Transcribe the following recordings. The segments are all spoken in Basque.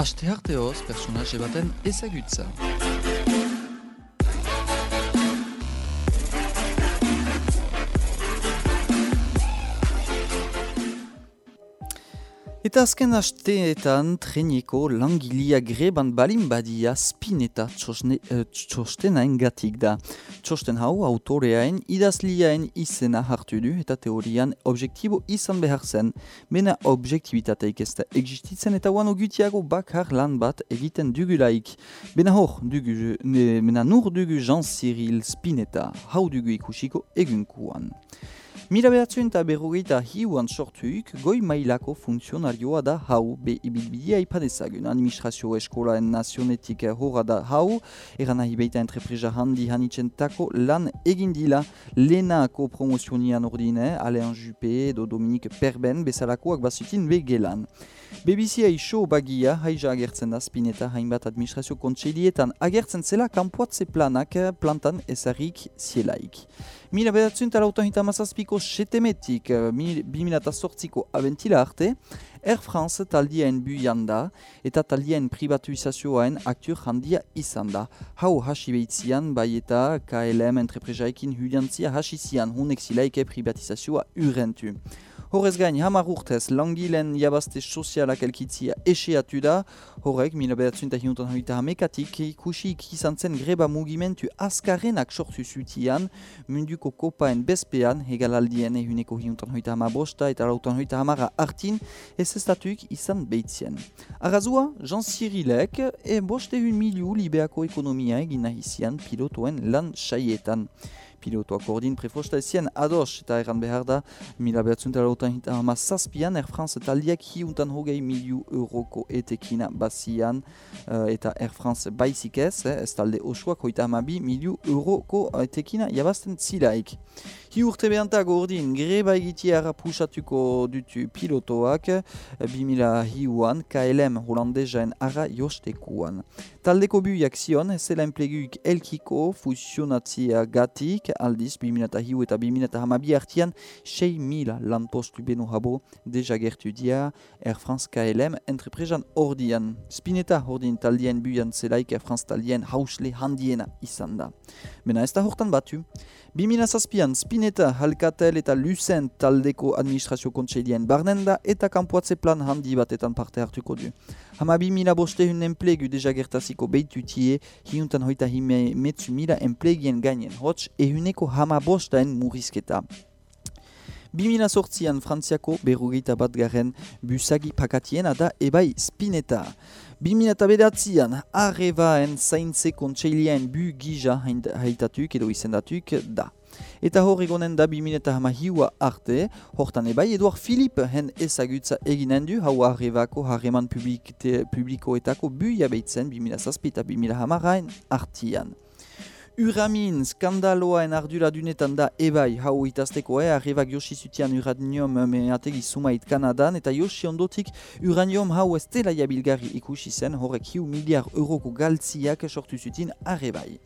Aste arteoz, personaje baten ezagutza. Eta azken asteetan treniko langilia greban balin badia spineta eh, txostenain gatik da. Txosten hau autoreaen idazliaen izena hartu du eta teorian objektibo izan behar zen. Mena objektibitateik ez da existitzen eta guano gutiago bakar lan bat egiten dugulaik. Bena hor, dugu, ne, mena nur dugu Jean Cyril Spinetta, hau dugu ikusiko egunkuan. Mila behatzen eta berrogeita hiuan sortuik, goi mailako funtzionarioa da hau, be ibilbidea ipadezagun. Administrazio eskolaen nazionetik horra da hau, eran nahi beita entrepresa handi hanitzen tako lan egindila lehenako promozionian ordine, Alain Juppé edo Dominique Perben bezalakoak bazutin begelan. BBC show bagia haija agertzen da spineta hainbat administrazio kontseilietan agertzen zela kanpoatze planak plantan ezarrik zielaik. Mila bedatzen eta lautan hita mazazpiko setemetik, bimila eta sortziko abentila arte, Air France taldiaen buian da eta taldiaen privatuizazioaen aktur handia izan da. Hau hasi behitzian, bai eta KLM entrepresaekin huliantzia hasi zian hunek zilaike privatizazioa urentu. Horrez gain, hamar urtez, langilen jabazte sozialak elkitzia eseatu da, horrek, mila behatzen eta hoita hamekatik, ikusik izan zen greba mugimentu azkarrenak sortu zutian, munduko kopaen bezpean, hegalaldien ehuneko hiuntan hoita hamabosta eta lautan hoita hamara hartin, ez estatuik izan behitzien. Arrazua, Jean Cyrilek, e boste hun miliu libeako ekonomia egin nahi pilotoen lan saietan pilotoak ordin prefosta ezien ados eta erran behar da mila behatzuntara otan hita hama zazpian Air France taldiak hiuntan hogei miliu euroko etekina bazian uh, eta Air France baizik ez, eh, ez talde osoak hoita hama bi miliu euroko etekina jabazten zilaik. Hi urte behantak ordin greba egitiara pusatuko dutu pilotoak 2000 hiuan KLM holandezaen ara jostekuan. Taldeko buiak zion, zela enpleguik elkiko fusionatzia gatik, aldiz 2000 hiu eta 2000 hamabi hartian 6.000 lan postu beno habo deja gertu dia Air France KLM entrepresan ordian. Spineta ordin taldien buian zelaik Air France taldien hausle handiena izan da. Bena ez da hortan batu. 2000 zazpian Spinetta, Halkatel eta Lucent taldeko administrazio kontseilien barnen da eta kanpoatze plan handi batetan parte hartuko du. Hama 2000 boste hun enplegu deja gertaziko beitutie, hiuntan hoita hime metzu mila enplegien gainen hotz ehuneko hama bostaen murizketa. 2000 sortzian Frantziako berrogeita bat garen busagi pakatiena da ebai Spinetta. 2000 bedatzean, arrebaen zaintze kontseilean bu gija haitatuk edo izendatuk da. Eta hor egonen da 2000 hama hiua arte, hortan ebai Eduard Filip hen ezagutza eginen du hau arrebako harreman publikoetako bu jabeitzen 2000 zazpi eta 2000 hamarain artian. Uramin skandaloaen ardura dunetan da ebai hau itazteko eh, arribak Yoshi zutian uranium mehategi sumait Kanadan eta Yoshi ondotik uranium hau ez dela jabilgarri ikusi zen horrek hiu miliar euroko galtziak sortu zutin arrebai.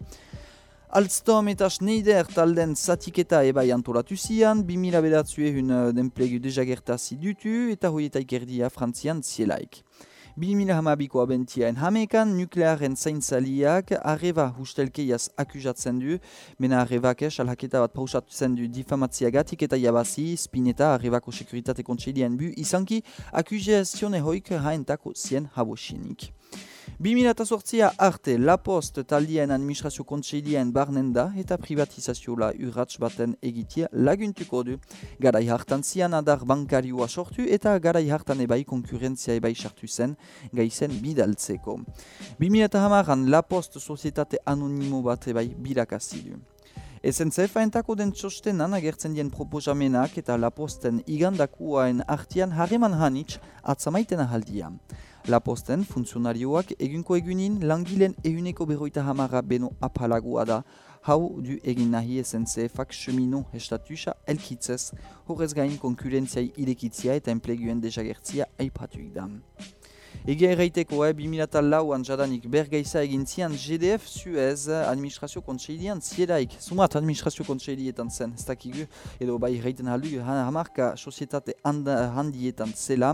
Alstom eta Schneider talden zatiketa ebai antolatu zian, 2000 bedatzue hun denplegu dejagertazi dutu eta hoietaik erdia frantzian zielaik. 2000 hamabiko abentiaen hamekan nuklearen zaintzaliak arreba hustelkeiaz akusatzen du, mena arrebak es alhaketa bat pausatzen du difamaziagatik eta jabazi, spineta arrebako sekuritate kontseilien bu, izanki akusazione hoik haentako zien habosinik. 2008a arte La Post taldien administrazio kontseilien barnen da eta privatizazioa urratz baten egitea laguntuko du. Garai hartan zian adar bankarioa sortu eta garai hartan ebai konkurrentzia ebai sartu zen gaizen bidaltzeko. 2008an La Post sozietate anonimo bat ebai bilakazidu. Ezen zefaentako den txostenan agertzen dien proposamenak eta La Posten igandakuaen artian harreman hanitz atzamaiten ahaldia. Laposten funtzionarioak egunko egunin langilen eguneko berroita hamara beno apalagua da, hau du egin nahi ezen zefak chemino estatusa elkitzez, horrez gain konkurentziai irekitzia eta enpleguen dejagertzia aipatuik da. Ege erraiteko, eh, 2000 lauan jadanik bergeiza egin zian GDF Suez administrazio kontseilian zielaik. Sumat administrazio kontseilietan zen, ez dakigu, edo bai erraiten halu, hamarka sozietate handietan zela.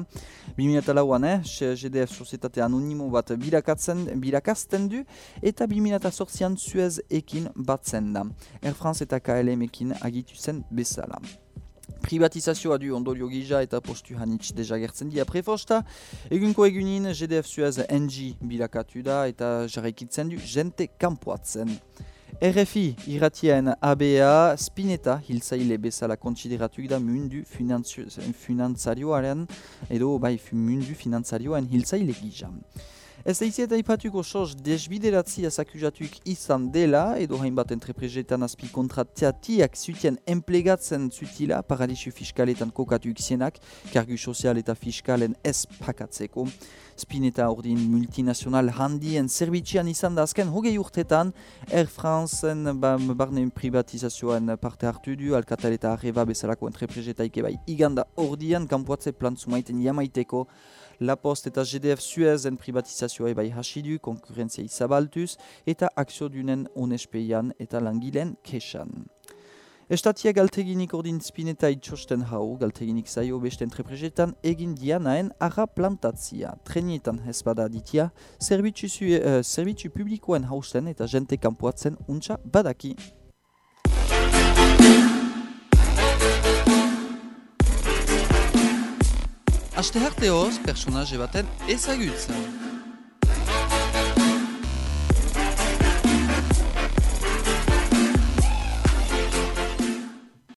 2000 lauan, eh, GDF sozietate anonimo bat bilakatzen, bilakazten du, eta 2000 sortzian Suez ekin batzen da. Air France eta KLM ekin agitu zen bezala. Privatizazioa du ondorio gija eta postu hanitz deja gertzen dia prefosta. Egunko egunin GDF Suez NG bilakatu da eta jarraikitzen du jente kampuatzen. RFI irratien ABA Spinetta hilzaile bezala kontsideratu da mundu finanzarioaren edo bai mundu finanzarioaren hilzaile gija. Ez eizieta ipatuko soz desbideratzia zakuzatuik izan dela, edo hainbat entreprezetan azpi kontratiatiak zutien emplegatzen zutila paradisu fiskaletan kokatuik zienak, kargu sozial eta fiskalen ez pakatzeko. Spineta ordin multinazional handien zerbitxian izan da azken hogei urtetan, Air France-en ba, barne privatizazioan parte hartu du, Alcatel eta Arreba bezalako entreprezetaik ebai iganda ordian kanpoatze plantzu maiten jamaiteko, La Post eta GDF Suezen privatizazioa ebai hasidu, konkurrentzia izabaltuz, eta akzio dunen onespeian eta langilen kesan. Estatia galteginik ordin spineta itxosten hau, galteginik zaio beste entreprezetan egin dianaen arra plantatzia. Trenietan hezbada ditia, zerbitzu, uh, zerbitzu publikoen hausten eta jente kanpoatzen untsa badaki. Aste harteoz, personaje baten ezagutzen.